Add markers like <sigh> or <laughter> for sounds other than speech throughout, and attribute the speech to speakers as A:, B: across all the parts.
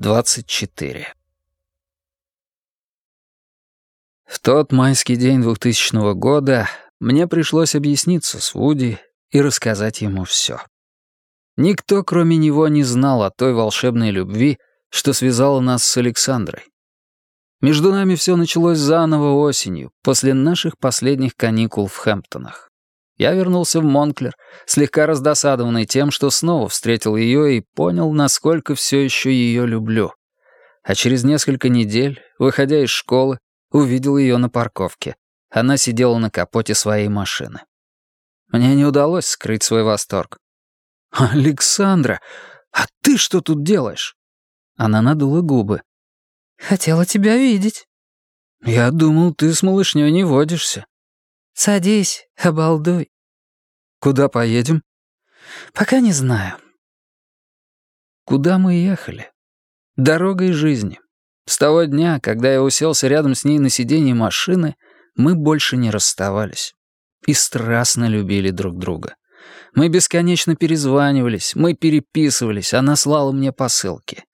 A: 24. Тот майский день 2000 года мне пришлось объясниться с Вуди и рассказать ему все. Никто, кроме него, не знал о той волшебной любви, что связала нас с Александрой. Между нами все началось заново осенью, после наших последних каникул в Хэмптонах. Я вернулся в Монклер, слегка раздосадованный тем, что снова встретил ее и понял, насколько все еще ее люблю. А через несколько недель, выходя из школы, увидел ее на парковке. Она сидела на капоте своей машины. Мне не удалось скрыть свой восторг. «Александра, а ты что тут делаешь?» Она надула губы.
B: «Хотела тебя видеть».
A: «Я думал, ты с малышней не водишься».
B: «Садись, обалдуй».
A: «Куда поедем?»
B: «Пока не знаю».
A: Куда мы ехали? Дорогой жизни. С того дня, когда я уселся рядом с ней на сиденье машины, мы больше не расставались. И страстно любили друг друга. Мы бесконечно перезванивались, мы переписывались, она слала мне посылки.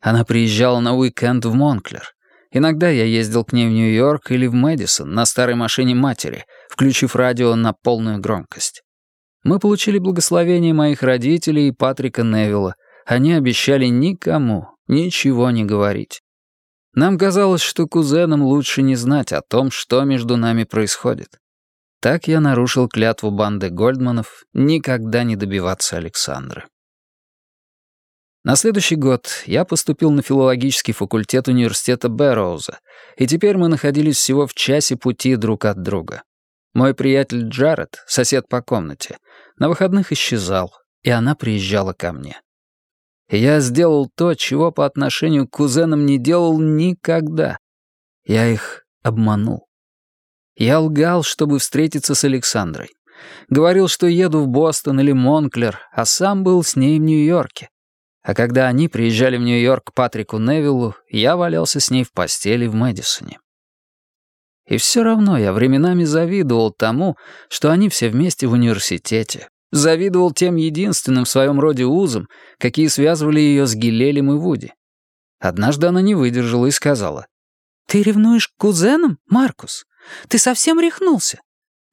A: Она приезжала на уикенд в Монклер. Иногда я ездил к ней в Нью-Йорк или в Мэдисон на старой машине матери, включив радио на полную громкость. Мы получили благословение моих родителей и Патрика Невилла. Они обещали никому ничего не говорить. Нам казалось, что кузенам лучше не знать о том, что между нами происходит. Так я нарушил клятву банды Гольдманов никогда не добиваться Александры. На следующий год я поступил на филологический факультет университета Бэрроуза, и теперь мы находились всего в часе пути друг от друга. Мой приятель Джаред, сосед по комнате, на выходных исчезал, и она приезжала ко мне. Я сделал то, чего по отношению к кузенам не делал никогда. Я их обманул. Я лгал, чтобы встретиться с Александрой. Говорил, что еду в Бостон или Монклер, а сам был с ней в Нью-Йорке. А когда они приезжали в Нью-Йорк к Патрику Невиллу, я валялся с ней в постели в Мэдисоне. И все равно я временами завидовал тому, что они все вместе в университете. Завидовал тем единственным в своем роде узам, какие связывали ее с Гилелем и Вуди. Однажды она не выдержала и сказала.
B: «Ты ревнуешь к кузенам, Маркус? Ты совсем рехнулся?»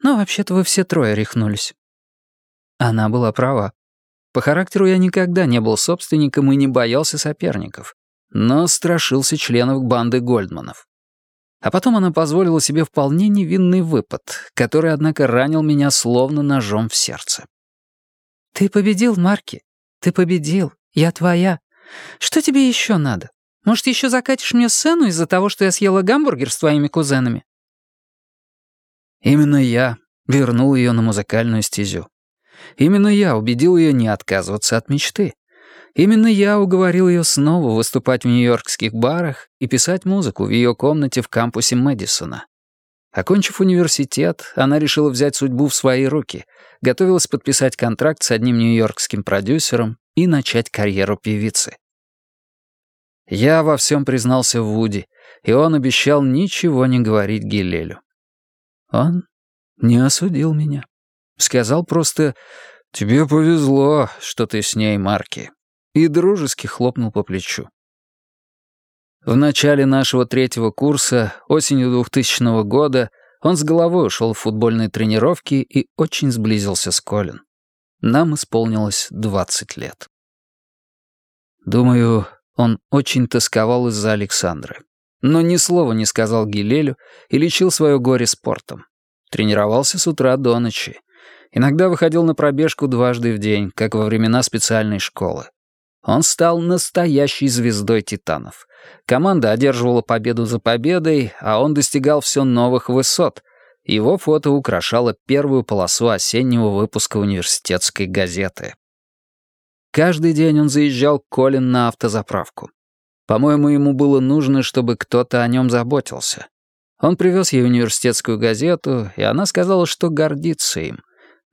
B: «Ну, вообще-то вы все трое рехнулись».
A: Она была права. По характеру я никогда не был собственником и не боялся соперников, но страшился членов банды Гольдманов. А потом она позволила себе вполне невинный выпад, который, однако, ранил меня словно ножом в сердце.
B: «Ты победил, Марки. Ты победил. Я твоя. Что тебе еще надо? Может, еще закатишь мне сцену из-за того, что я съела гамбургер с твоими кузенами?»
A: Именно я вернул ее на музыкальную стезю. Именно я убедил ее не отказываться от мечты. Именно я уговорил ее снова выступать в нью-йоркских барах и писать музыку в ее комнате в кампусе Мэдисона. Окончив университет, она решила взять судьбу в свои руки, готовилась подписать контракт с одним нью-йоркским продюсером и начать карьеру певицы. Я во всем признался Вуди, и он обещал ничего не говорить Гилелю. Он не осудил меня. Сказал просто «Тебе повезло, что ты с ней, Марки», и дружески хлопнул по плечу. В начале нашего третьего курса, осенью 2000 года, он с головой ушел в футбольные тренировки и очень сблизился с Колин. Нам исполнилось 20 лет. Думаю, он очень тосковал из-за Александры. Но ни слова не сказал Гилелю и лечил свое горе спортом. Тренировался с утра до ночи. Иногда выходил на пробежку дважды в день, как во времена специальной школы. Он стал настоящей звездой «Титанов». Команда одерживала победу за победой, а он достигал все новых высот. Его фото украшало первую полосу осеннего выпуска университетской газеты. Каждый день он заезжал к Колин на автозаправку. По-моему, ему было нужно, чтобы кто-то о нем заботился. Он привез ей университетскую газету, и она сказала, что гордится им.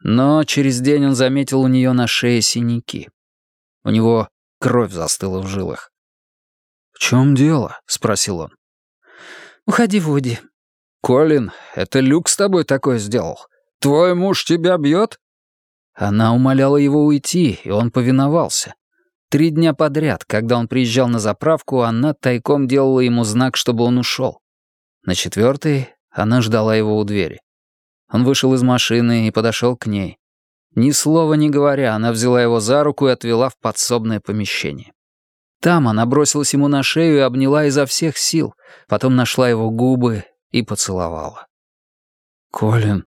A: Но через день он заметил у нее на шее синяки. У него кровь застыла в жилах. «В чем дело?» — спросил он.
B: «Уходи, Вуди».
A: «Колин, это Люк с тобой такое сделал. Твой муж тебя бьет?» Она умоляла его уйти, и он повиновался. Три дня подряд, когда он приезжал на заправку, она тайком делала ему знак, чтобы он ушел. На четвертый она ждала его у двери. Он вышел из машины и подошел к ней. Ни слова не говоря, она взяла его за руку и отвела в подсобное помещение. Там она бросилась ему на шею и обняла изо всех сил, потом нашла его губы и поцеловала.
C: «Колин,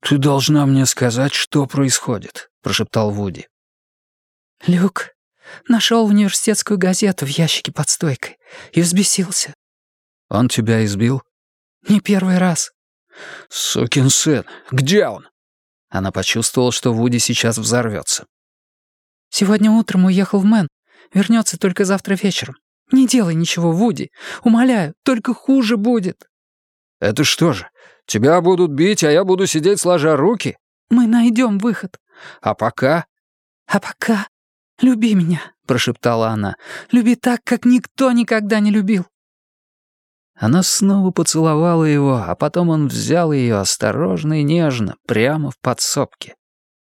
C: ты должна мне сказать, что происходит», — прошептал Вуди.
B: «Люк нашел университетскую газету в ящике под стойкой и взбесился».
C: «Он тебя избил?»
B: «Не первый раз».
C: «Сукин сын, где он?»
A: Она почувствовала, что Вуди сейчас взорвется.
B: «Сегодня утром уехал в Мэн. Вернется только завтра вечером. Не делай ничего, Вуди. Умоляю, только хуже будет».
C: «Это что же, тебя будут бить, а я буду сидеть сложа руки?»
B: «Мы найдем выход».
C: «А пока?»
B: «А пока люби меня», — прошептала она. «Люби так, как никто никогда не любил».
A: Она снова поцеловала его, а потом он взял ее осторожно и нежно, прямо в подсобке.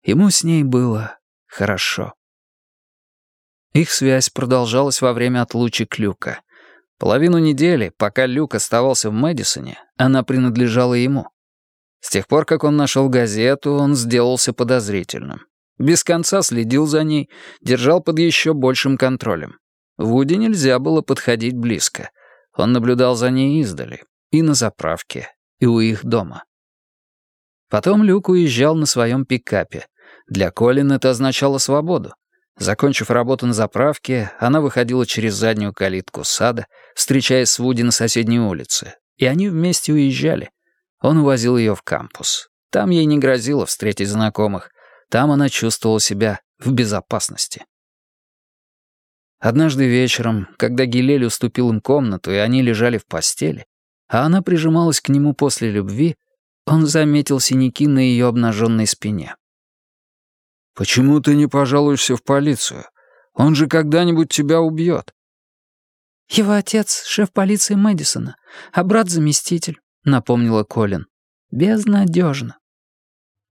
A: Ему с ней было хорошо. Их связь продолжалась во время отлучек Люка. Половину недели, пока Люк оставался в Мэдисоне, она принадлежала ему. С тех пор, как он нашел газету, он сделался подозрительным. Без конца следил за ней, держал под еще большим контролем. Вуди нельзя было подходить близко. Он наблюдал за ней издали, и на заправке, и у их дома. Потом Люк уезжал на своем пикапе. Для Колин это означало свободу. Закончив работу на заправке, она выходила через заднюю калитку сада, встречаясь с Вуди на соседней улице, и они вместе уезжали. Он увозил ее в кампус. Там ей не грозило встретить знакомых. Там она чувствовала себя в безопасности. Однажды вечером, когда Гилель уступил им комнату, и они лежали в постели, а она прижималась к нему после любви, он заметил синяки на ее обнаженной спине.
C: «Почему ты не пожалуешься в полицию? Он же когда-нибудь тебя убьет».
B: «Его отец — шеф полиции Мэдисона, а брат — заместитель», — напомнила Колин. «Безнадежно».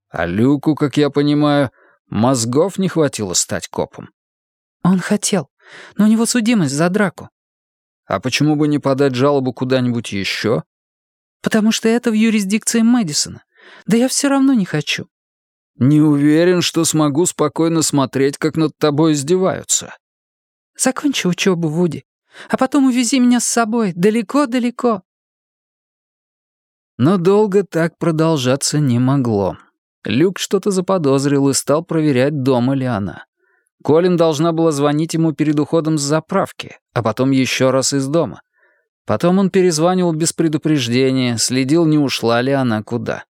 C: «А Люку, как я понимаю, мозгов не хватило стать копом».
B: «Он хотел но у него судимость за драку».
C: «А почему бы не подать жалобу куда-нибудь еще?»
B: «Потому что это в юрисдикции Мэдисона. Да я все равно не хочу».
C: «Не уверен, что смогу спокойно смотреть, как над тобой издеваются».
B: «Закончи учебу, Вуди, а потом увези меня с собой далеко-далеко».
A: Но долго так продолжаться не могло. Люк что-то заподозрил и стал проверять, дома ли она. Колин должна была звонить ему перед уходом с заправки, а потом еще раз из дома. Потом он перезванивал без предупреждения, следил, не ушла ли она куда.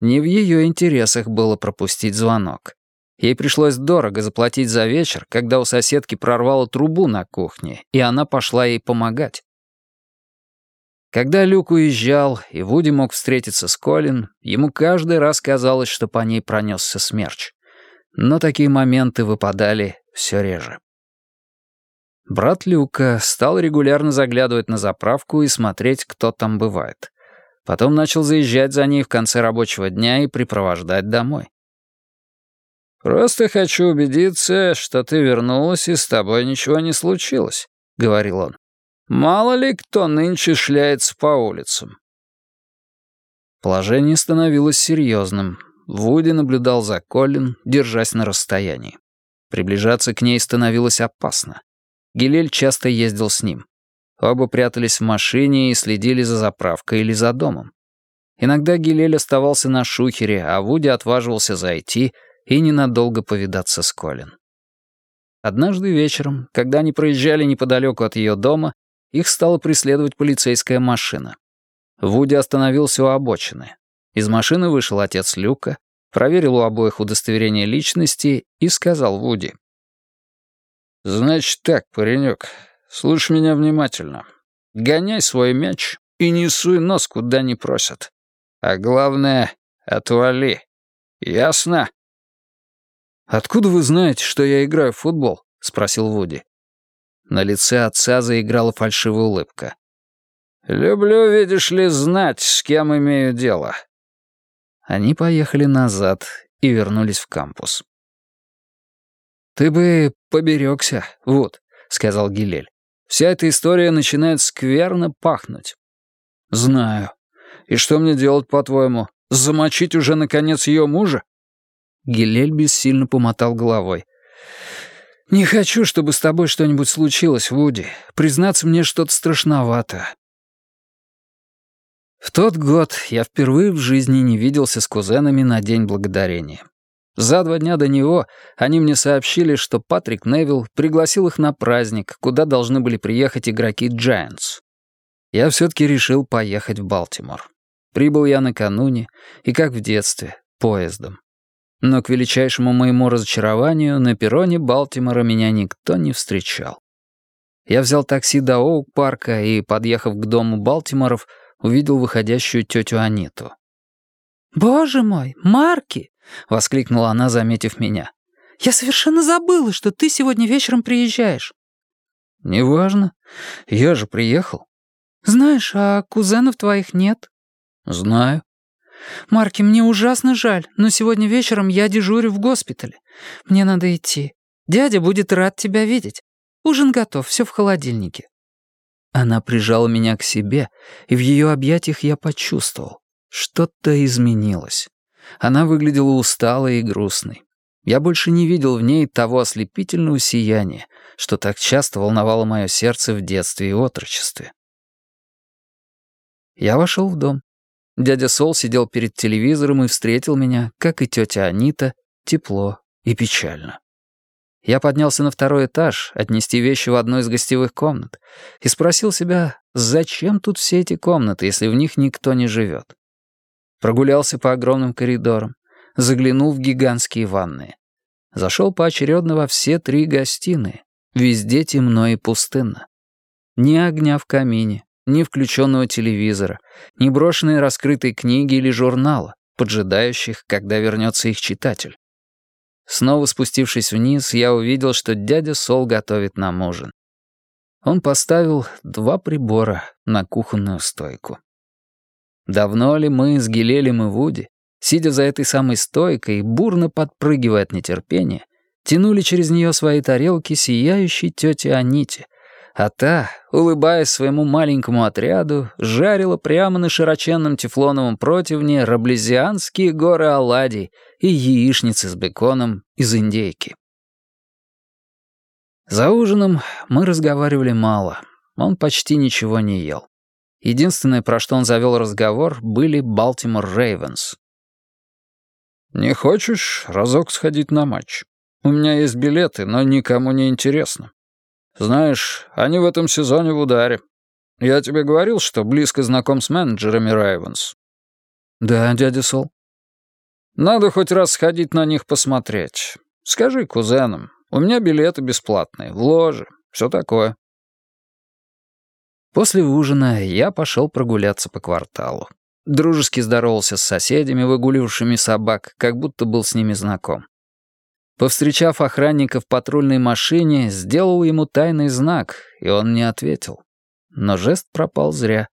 A: Не в ее интересах было пропустить звонок. Ей пришлось дорого заплатить за вечер, когда у соседки прорвало трубу на кухне, и она пошла ей помогать. Когда Люк уезжал, и Вуди мог встретиться с Колин, ему каждый раз казалось, что по ней пронесся смерч но такие моменты выпадали все реже. Брат Люка стал регулярно заглядывать на заправку и смотреть, кто там бывает. Потом начал заезжать за ней в конце рабочего дня и припровождать домой. «Просто хочу убедиться, что ты вернулась и с тобой ничего не случилось», — говорил он. «Мало ли кто нынче шляется по улицам». Положение становилось серьезным, Вуди наблюдал за Колин, держась на расстоянии. Приближаться к ней становилось опасно. Гилель часто ездил с ним. Оба прятались в машине и следили за заправкой или за домом. Иногда Гилель оставался на шухере, а Вуди отваживался зайти и ненадолго повидаться с Колин. Однажды вечером, когда они проезжали неподалеку от ее дома, их стала преследовать полицейская машина. Вуди остановился у обочины. Из машины вышел отец Люка, проверил у обоих удостоверение личности и сказал Вуди. «Значит так, паренек, слушай меня внимательно. Гоняй свой мяч и не суй нос, куда не просят. А главное, отвали. Ясно?»
C: «Откуда вы знаете, что я играю в футбол?» — спросил Вуди.
A: На лице отца заиграла фальшивая улыбка. «Люблю, видишь ли, знать, с кем имею дело». Они поехали назад и вернулись в кампус.
C: «Ты бы поберегся, вот», — сказал Гилель. «Вся эта история начинает скверно пахнуть». «Знаю. И что мне делать, по-твоему? Замочить уже, наконец, ее мужа?»
A: Гилель бессильно помотал головой.
C: «Не хочу, чтобы с тобой что-нибудь случилось, Вуди. Признаться, мне что-то страшновато». В тот год я впервые в жизни не виделся с кузенами на День Благодарения. За два дня до него они мне сообщили, что Патрик Невилл пригласил их на праздник, куда должны были приехать игроки Giants. Я все-таки решил поехать в Балтимор. Прибыл я накануне, и как в детстве, поездом. Но к величайшему моему разочарованию на перроне Балтимора меня никто не встречал. Я взял такси до Оук-парка и, подъехав к дому Балтиморов, увидел выходящую тетю Аниту.
B: «Боже мой, Марки!» — воскликнула она, заметив меня. «Я совершенно забыла, что ты сегодня вечером приезжаешь».
C: «Неважно. Я же приехал».
B: «Знаешь, а кузенов твоих нет?»
C: «Знаю».
B: «Марки, мне ужасно жаль, но сегодня вечером я дежурю в госпитале. Мне надо идти. Дядя будет рад тебя видеть. Ужин готов, все в холодильнике».
A: Она прижала меня к себе, и в ее объятиях я почувствовал. Что-то изменилось. Она выглядела усталой и грустной. Я больше не видел в ней того ослепительного сияния, что так часто волновало мое сердце в детстве и отрочестве. Я вошел в дом. Дядя Сол сидел перед телевизором и встретил меня, как и тетя Анита, тепло и печально. Я поднялся на второй этаж, отнести вещи в одну из гостевых комнат, и спросил себя, зачем тут все эти комнаты, если в них никто не живет. Прогулялся по огромным коридорам, заглянул в гигантские ванные. Зашел поочередно во все три гостиные. Везде темно и пустынно. Ни огня в камине, ни включенного телевизора, ни брошенной раскрытой книги или журнала, поджидающих, когда вернется их читатель. Снова спустившись вниз, я увидел, что дядя Сол готовит нам ужин. Он поставил два прибора на кухонную стойку. Давно ли мы с Гилелем и Вуди, сидя за этой самой стойкой бурно подпрыгивая от нетерпения, тянули через нее свои тарелки сияющей тете Аните, а та, улыбаясь своему маленькому отряду, жарила прямо на широченном тефлоновом противне раблезианские горы оладий и яичницы с беконом из индейки. За ужином мы разговаривали мало. Он почти ничего не ел. Единственное, про что он завел разговор, были Балтимор Рейвенс. «Не хочешь разок сходить на матч? У меня есть билеты, но никому не интересно. Знаешь, они в этом сезоне в ударе. Я тебе говорил, что близко знаком с менеджерами Райвенс.
C: Да, дядя Сол.
A: Надо хоть раз сходить на них посмотреть. Скажи кузенам, у меня билеты бесплатные, в ложе, все такое. После ужина я пошел прогуляться по кварталу. Дружески здоровался с соседями, выгуливавшими собак, как будто был с ними знаком. Повстречав охранника в патрульной машине, сделал ему тайный знак, и он не ответил. Но жест пропал зря.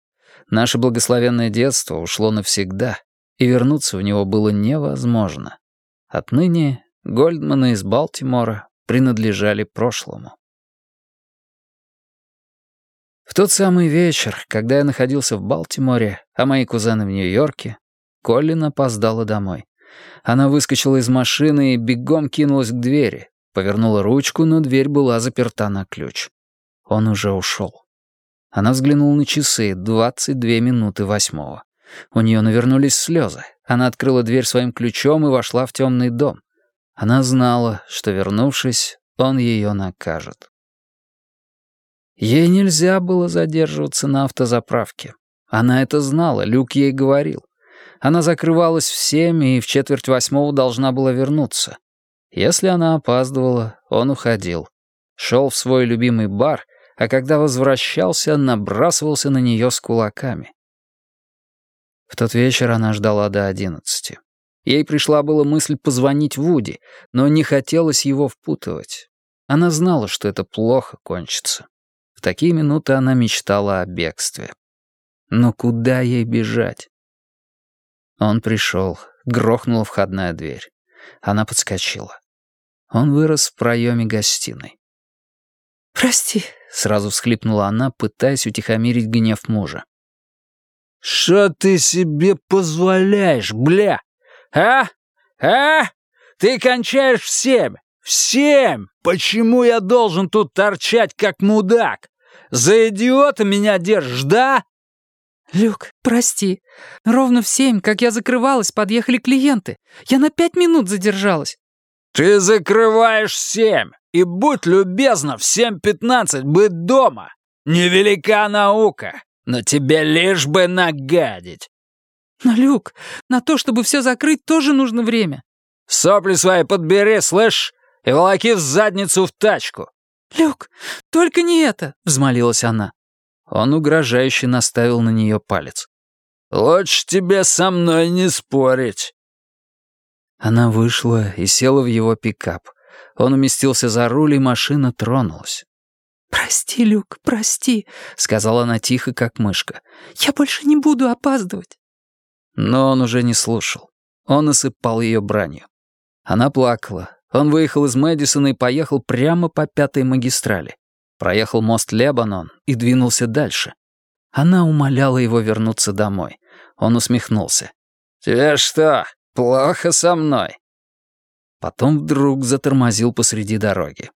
A: Наше благословенное детство ушло навсегда, и вернуться в него было невозможно. Отныне Гольдманы из Балтимора принадлежали прошлому. В тот самый вечер, когда я находился в Балтиморе, а мои кузены в Нью-Йорке, Коллин опоздала домой. Она выскочила из машины и бегом кинулась к двери. Повернула ручку, но дверь была заперта на ключ. Он уже ушел. Она взглянула на часы, 22 минуты восьмого. У нее навернулись слезы. Она открыла дверь своим ключом и вошла в темный дом. Она знала, что, вернувшись, он ее накажет. Ей нельзя было задерживаться на автозаправке. Она это знала, Люк ей говорил. Она закрывалась в семь и в четверть восьмого должна была вернуться. Если она опаздывала, он уходил. Шел в свой любимый бар, а когда возвращался, набрасывался на нее с кулаками. В тот вечер она ждала до одиннадцати. Ей пришла была мысль позвонить Вуди, но не хотелось его впутывать. Она знала, что это плохо кончится. В такие минуты она мечтала о бегстве. Но куда ей бежать? Он пришел, грохнула входная дверь. Она подскочила. Он вырос в проеме гостиной.
B: «Прости», —
A: сразу всхлипнула она, пытаясь утихомирить гнев мужа.
C: «Что ты себе позволяешь, бля? А? А? Ты кончаешь в семь! В семь! Почему я должен тут торчать, как мудак? За идиота меня держишь, да?»
B: «Люк, прости. Ровно в семь, как я закрывалась, подъехали клиенты. Я на пять минут задержалась».
C: «Ты закрываешь семь, и будь любезна, в семь пятнадцать быть дома. Невелика наука, но тебе лишь бы нагадить».
B: «Но, Люк, на то, чтобы все закрыть, тоже нужно время».
C: «Сопли свои подбери, слышь, и волоки в задницу в тачку».
B: «Люк, только не это», — взмолилась она.
A: Он угрожающе наставил на нее палец.
C: «Лучше тебе со мной не спорить».
A: Она вышла и села в его пикап. Он уместился за руль, и машина тронулась.
B: «Прости, Люк, прости», —
A: сказала она тихо, как мышка.
B: «Я больше не буду опаздывать».
A: Но он уже не слушал. Он осыпал ее бранью. Она плакала. Он выехал из Мэдисона и поехал прямо по пятой магистрали проехал мост Лебанон и двинулся дальше. Она умоляла его вернуться домой. Он усмехнулся.
C: «Тебе что, плохо со мной?»
A: Потом вдруг затормозил посреди дороги.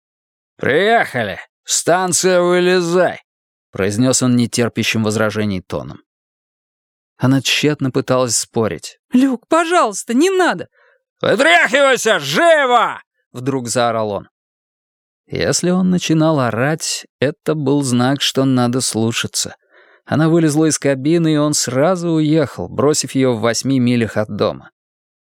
C: «Приехали! Станция вылезай!»
A: произнес он нетерпящим возражений тоном. Она тщетно пыталась спорить.
B: «Люк, пожалуйста, не надо!»
C: «Вытряхивайся, живо!» Вдруг заорал он.
A: Если он начинал орать, это был знак, что надо слушаться. Она вылезла из кабины, и он сразу уехал, бросив ее в восьми милях от дома.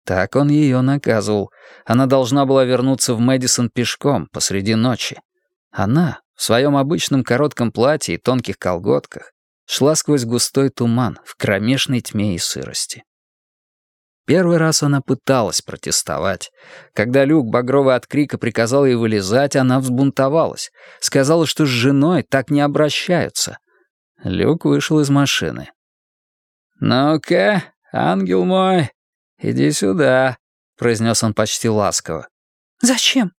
A: Так он ее наказывал. Она должна была вернуться в Мэдисон пешком посреди ночи. Она, в своем обычном коротком платье и тонких колготках, шла сквозь густой туман в кромешной тьме и сырости. Первый раз она пыталась протестовать. Когда Люк, багровый от крика, приказал ей вылезать, она взбунтовалась. Сказала, что с женой так не обращаются. Люк вышел из машины. «Ну-ка, ангел мой, иди сюда», — произнес он почти ласково.
B: «Зачем?»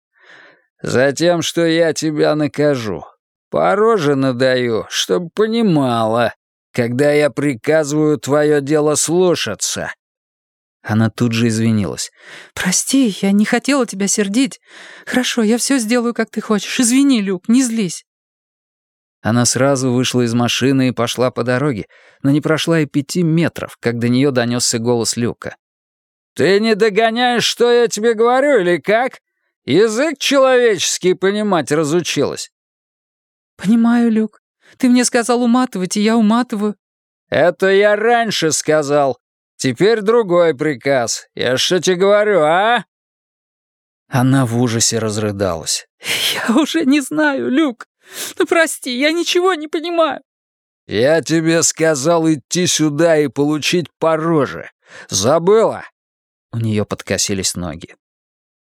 C: «Затем, что я тебя накажу. По роже надаю, чтобы понимала, когда я приказываю твое дело слушаться».
A: Она тут же извинилась.
B: «Прости, я не хотела тебя сердить. Хорошо, я все сделаю, как ты хочешь. Извини, Люк, не злись».
A: Она сразу вышла из машины и пошла по дороге, но не прошла и пяти метров, как до нее донесся голос Люка.
C: «Ты не догоняешь, что я тебе говорю, или как? Язык человеческий понимать разучилась».
B: «Понимаю, Люк. Ты мне сказал уматывать, и я уматываю».
C: «Это я раньше сказал. Теперь другой приказ. Я что тебе говорю, а?»
A: Она в ужасе разрыдалась. <laughs>
B: «Я уже не знаю, Люк. Ну, прости, я ничего не понимаю».
C: «Я тебе сказал идти сюда и получить по роже. Забыла?»
A: У нее подкосились ноги.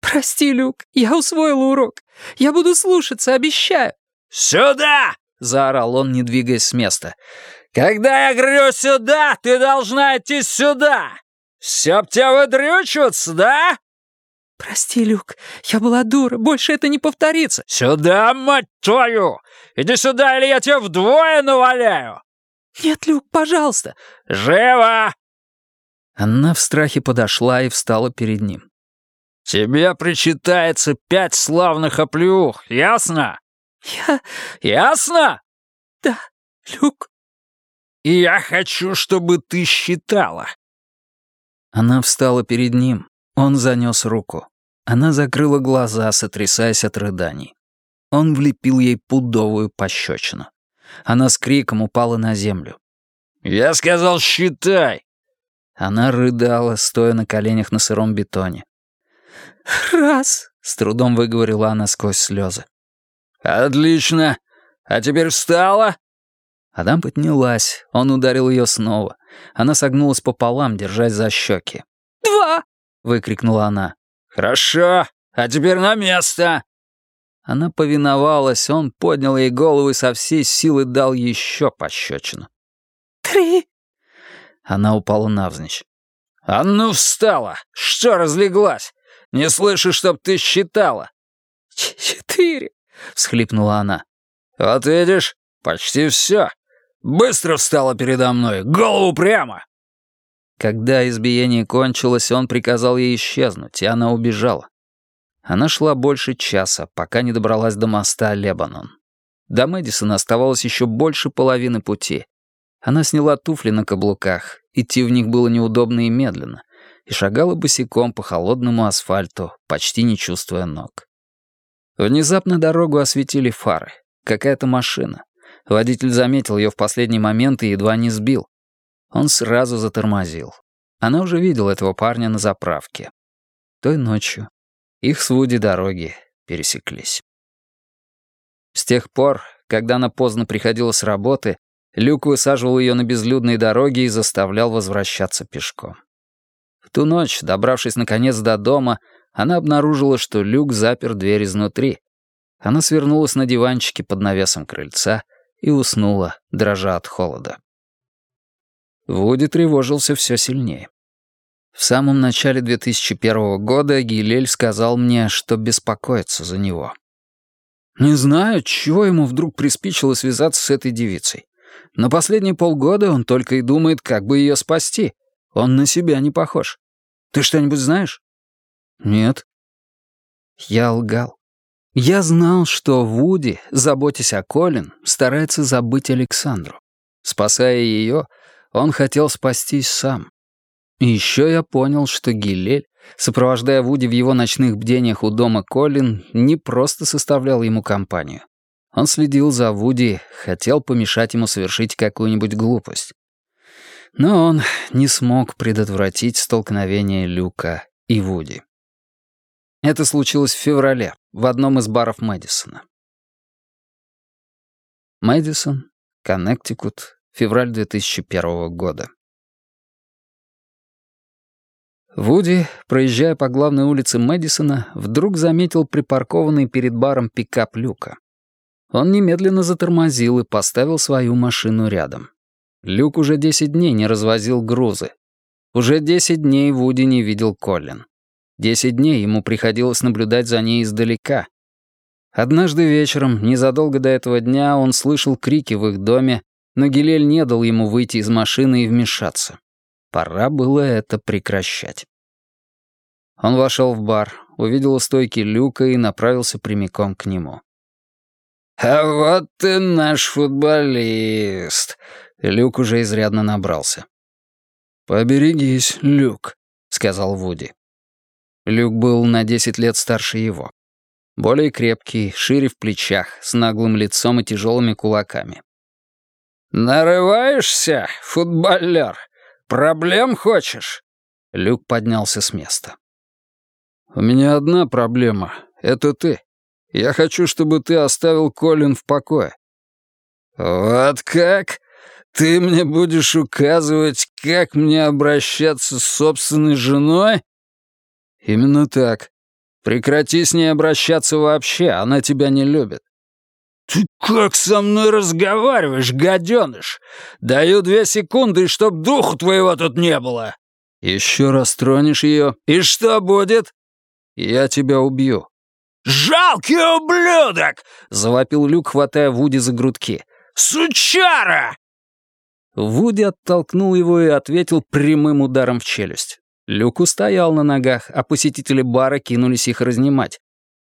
B: «Прости, Люк, я усвоил урок. Я буду слушаться, обещаю».
C: «Сюда!» — заорал он, не двигаясь с места. «Когда я говорю сюда, ты должна идти сюда! Все б тебя выдрючиваться, да?»
B: «Прости, Люк, я была дура, больше это не повторится».
C: «Сюда, мать твою! Иди сюда, или я тебя вдвое наваляю!»
B: «Нет, Люк, пожалуйста!»
C: «Живо!»
A: Она в страхе подошла и встала перед ним.
C: «Тебе причитается пять славных оплеух, ясно?»
B: «Я...»
C: «Ясно?»
B: «Да, Люк».
C: И я хочу, чтобы ты считала».
A: Она встала перед ним. Он занес руку. Она закрыла глаза, сотрясаясь от рыданий. Он влепил ей пудовую пощечину. Она с криком упала на землю.
C: «Я сказал, считай!»
A: Она рыдала, стоя на коленях на сыром бетоне.
B: «Раз!»
A: — с трудом выговорила она сквозь слезы.
C: «Отлично! А теперь встала?»
A: Адам поднялась, он ударил ее снова. Она согнулась пополам, держась за щеки.
B: «Два!»
A: — выкрикнула она.
C: «Хорошо, а теперь на место!»
A: Она повиновалась, он поднял ей голову и со всей силы дал еще пощечину.
B: «Три!»
A: Она упала навзничь.
C: «А ну встала! Что разлеглась? Не слышу, чтоб ты считала!» <laughs>
B: «Четыре!»
A: — всхлипнула она.
C: «Вот видишь, почти все. Быстро встала передо мной, голову прямо!»
A: Когда избиение кончилось, он приказал ей исчезнуть, и она убежала. Она шла больше часа, пока не добралась до моста Лебанон. До Мэдисона оставалось еще больше половины пути. Она сняла туфли на каблуках, идти в них было неудобно и медленно, и шагала босиком по холодному асфальту, почти не чувствуя ног. Внезапно дорогу осветили фары. Какая-то машина. Водитель заметил ее в последний момент и едва не сбил. Он сразу затормозил. Она уже видела этого парня на заправке. Той ночью их с Вуди дороги пересеклись. С тех пор, когда она поздно приходила с работы, Люк высаживал ее на безлюдной дороге и заставлял возвращаться пешком. Ту ночь, добравшись наконец до дома, она обнаружила, что Люк запер дверь изнутри. Она свернулась на диванчике под навесом крыльца и уснула, дрожа от холода. Вуди тревожился все сильнее. В самом начале 2001 года Гилель сказал мне, что беспокоится за него. Не знаю, чего ему вдруг приспичило связаться с этой девицей. Но последние полгода он только и думает, как бы ее спасти. Он на себя не похож. Ты что-нибудь знаешь? Нет. Я лгал. Я знал, что Вуди, заботясь о Колин, старается забыть Александру. Спасая ее, он хотел спастись сам. И еще я понял, что Гилель, сопровождая Вуди в его ночных бдениях у дома Колин, не просто составлял ему компанию. Он следил за Вуди, хотел помешать ему совершить какую-нибудь глупость. Но он не смог предотвратить столкновение Люка и Вуди. Это случилось в феврале, в одном из баров Мэдисона. Мэдисон, Коннектикут, февраль 2001 года. Вуди, проезжая по главной улице Мэдисона, вдруг заметил припаркованный перед баром пикап Люка. Он немедленно затормозил и поставил свою машину рядом. Люк уже 10 дней не развозил грузы. Уже 10 дней Вуди не видел Коллин. 10 дней ему приходилось наблюдать за ней издалека. Однажды вечером, незадолго до этого дня, он слышал крики в их доме, но Гилель не дал ему выйти из машины и вмешаться. Пора было это прекращать. Он вошел в бар, увидел у стойки люка и направился прямиком к нему.
C: «А вот ты наш футболист!»
A: Люк уже изрядно набрался. «Поберегись, Люк», — сказал Вуди. Люк был на десять лет старше его. Более крепкий, шире в плечах, с наглым лицом и тяжелыми кулаками.
C: «Нарываешься, футболер? Проблем хочешь?»
A: Люк поднялся с места. «У меня одна проблема. Это ты. Я хочу, чтобы ты оставил Колин в покое».
C: «Вот как? Ты мне будешь указывать, как мне обращаться с собственной женой?»
A: «Именно так. Прекрати с ней обращаться вообще, она тебя не любит.
C: «Ты как со мной разговариваешь, гаденыш? Даю две секунды, чтоб духу твоего тут не было!»
A: «Еще раз тронешь ее,
C: и что будет?»
A: «Я тебя убью».
C: «Жалкий ублюдок!»
A: — завопил Люк, хватая Вуди за грудки.
C: «Сучара!»
A: Вуди оттолкнул его и ответил прямым ударом в челюсть. Люк устоял на ногах, а посетители бара кинулись их разнимать.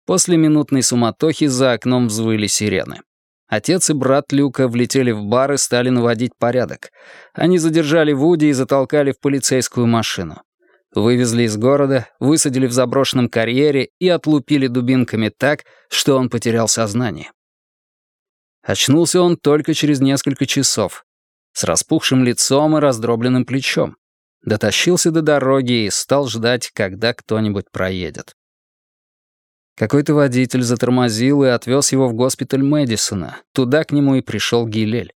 A: После минутной суматохи за окном взвыли сирены. Отец и брат Люка влетели в бар и стали наводить порядок. Они задержали Вуди и затолкали в полицейскую машину. Вывезли из города, высадили в заброшенном карьере и отлупили дубинками так, что он потерял сознание. Очнулся он только через несколько часов, с распухшим лицом и раздробленным плечом. Дотащился до дороги и стал ждать, когда кто-нибудь проедет. Какой-то водитель затормозил и отвез его в госпиталь Мэдисона. Туда к нему и пришел Гилель.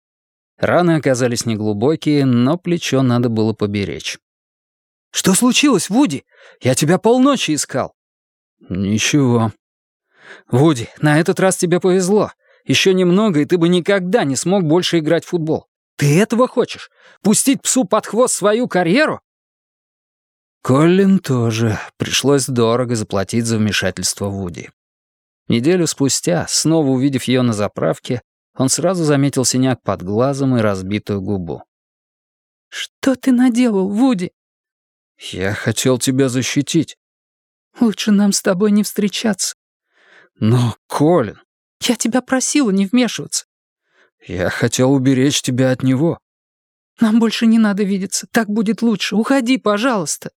A: Раны оказались неглубокие, но плечо надо было поберечь. «Что случилось, Вуди? Я тебя полночи искал».
C: «Ничего».
A: «Вуди, на этот раз тебе повезло. Еще немного, и ты бы никогда не смог больше играть в футбол. Ты этого хочешь? Пустить псу под хвост свою карьеру?»
C: Коллин тоже. Пришлось дорого заплатить за вмешательство Вуди. Неделю спустя, снова увидев ее на заправке, он сразу заметил синяк под глазом и разбитую губу.
B: «Что ты наделал, Вуди?»
C: «Я хотел тебя защитить».
B: «Лучше нам с тобой не встречаться».
C: «Но, Колин...»
B: «Я тебя просила не вмешиваться».
C: «Я хотел уберечь тебя от него».
B: «Нам больше не надо видеться. Так будет лучше. Уходи, пожалуйста».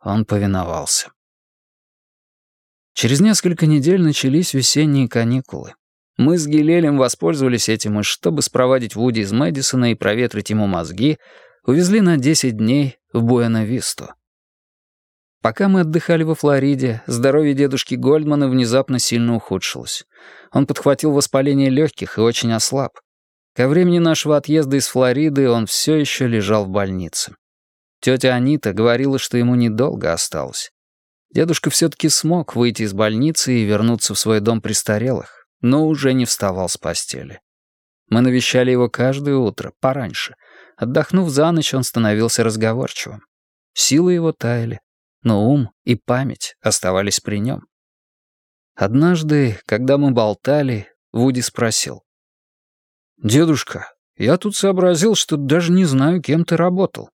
C: Он повиновался. Через несколько недель начались весенние каникулы. Мы с Гилелем воспользовались этим, и чтобы спровадить Вуди из Мэдисона и проветрить ему мозги, увезли на 10 дней в Буэна-Висту. Пока мы отдыхали во Флориде, здоровье дедушки Гольдмана внезапно сильно ухудшилось. Он подхватил воспаление легких и очень ослаб. Ко времени нашего отъезда из Флориды он все еще лежал в больнице. Тетя Анита говорила, что ему недолго осталось. Дедушка все-таки смог выйти из больницы и вернуться в свой дом престарелых, но уже не вставал с постели. Мы навещали его каждое утро, пораньше. Отдохнув за ночь, он становился разговорчивым. Силы его таяли, но ум и память оставались при нем. Однажды, когда мы болтали, Вуди спросил. «Дедушка, я тут сообразил, что даже не знаю, кем ты работал.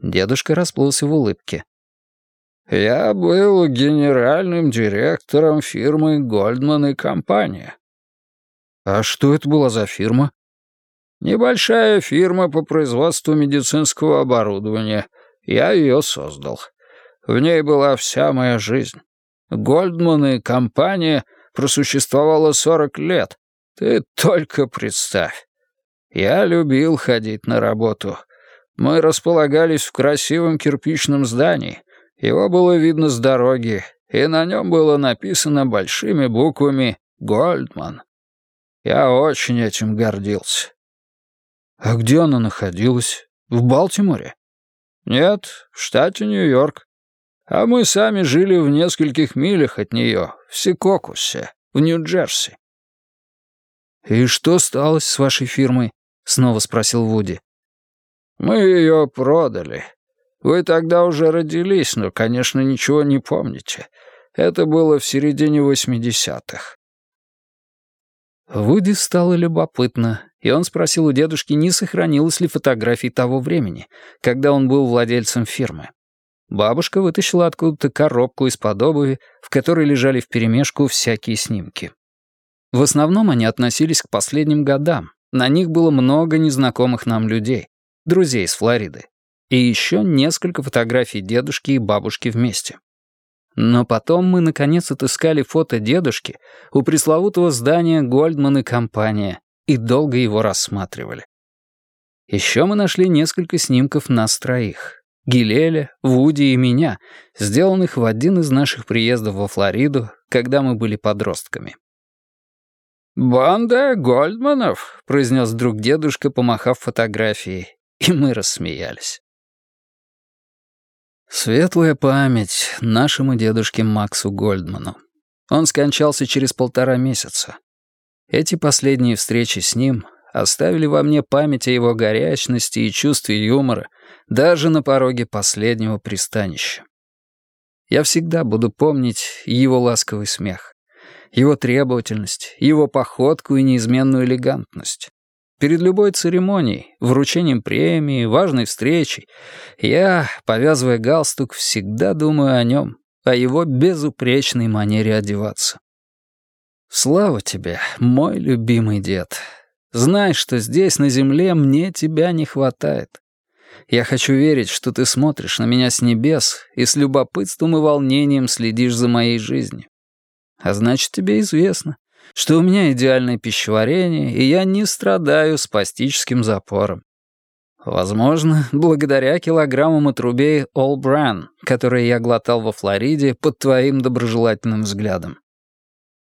C: Дедушка расплылся в улыбке. «Я был генеральным директором фирмы «Гольдман и компания». «А что это была за фирма?» «Небольшая фирма по производству медицинского оборудования. Я ее создал. В ней была вся моя жизнь. «Гольдман и компания» просуществовала сорок лет. Ты только представь. Я любил ходить на работу. Мы располагались в красивом кирпичном здании. Его было видно с дороги, и на нем было написано большими буквами «Гольдман». Я очень этим гордился. А где она находилась? В Балтиморе?
A: Нет, в штате Нью-Йорк. А мы сами жили в нескольких милях от нее, в Секокусе, в Нью-Джерси.
C: «И что стало с вашей фирмой?» — снова спросил Вуди.
A: Мы ее продали. Вы тогда уже родились, но, конечно, ничего не помните. Это было в середине восьмидесятых.
C: Вуди стало любопытно, и он спросил у дедушки, не сохранилось ли фотографий того времени, когда он был владельцем фирмы. Бабушка вытащила откуда-то коробку из-под обуви, в которой лежали вперемешку всякие снимки. В основном они относились к последним годам. На них было много незнакомых нам людей друзей из Флориды, и еще несколько фотографий дедушки и бабушки вместе. Но потом мы, наконец, отыскали фото дедушки у пресловутого здания «Гольдман и компания» и долго его рассматривали. Еще мы нашли несколько снимков нас троих. Гилеля, Вуди и меня, сделанных в один из наших приездов во Флориду, когда мы были подростками.
A: «Банда Гольдманов», — произнес вдруг дедушка, помахав фотографией, и мы рассмеялись.
C: Светлая память нашему дедушке Максу Гольдману. Он скончался через полтора месяца. Эти последние встречи с ним оставили во мне память о его горячности и чувстве юмора даже на пороге последнего пристанища. Я всегда буду помнить его ласковый смех, его требовательность, его походку и неизменную элегантность. Перед любой церемонией, вручением премии, важной встречей, я, повязывая галстук, всегда думаю о нем, о его безупречной манере одеваться. Слава тебе, мой любимый дед. Знай, что здесь, на земле, мне тебя не хватает. Я хочу верить, что ты смотришь на меня с небес и с любопытством и волнением следишь за моей жизнью. А значит, тебе известно, что у меня идеальное пищеварение, и я не страдаю спастическим запором.
A: Возможно, благодаря килограммам отрубей All Bran, которые я глотал во Флориде под твоим доброжелательным взглядом.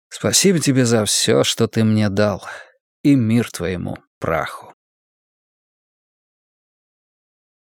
A: Спасибо тебе за все, что ты мне дал, и мир твоему праху.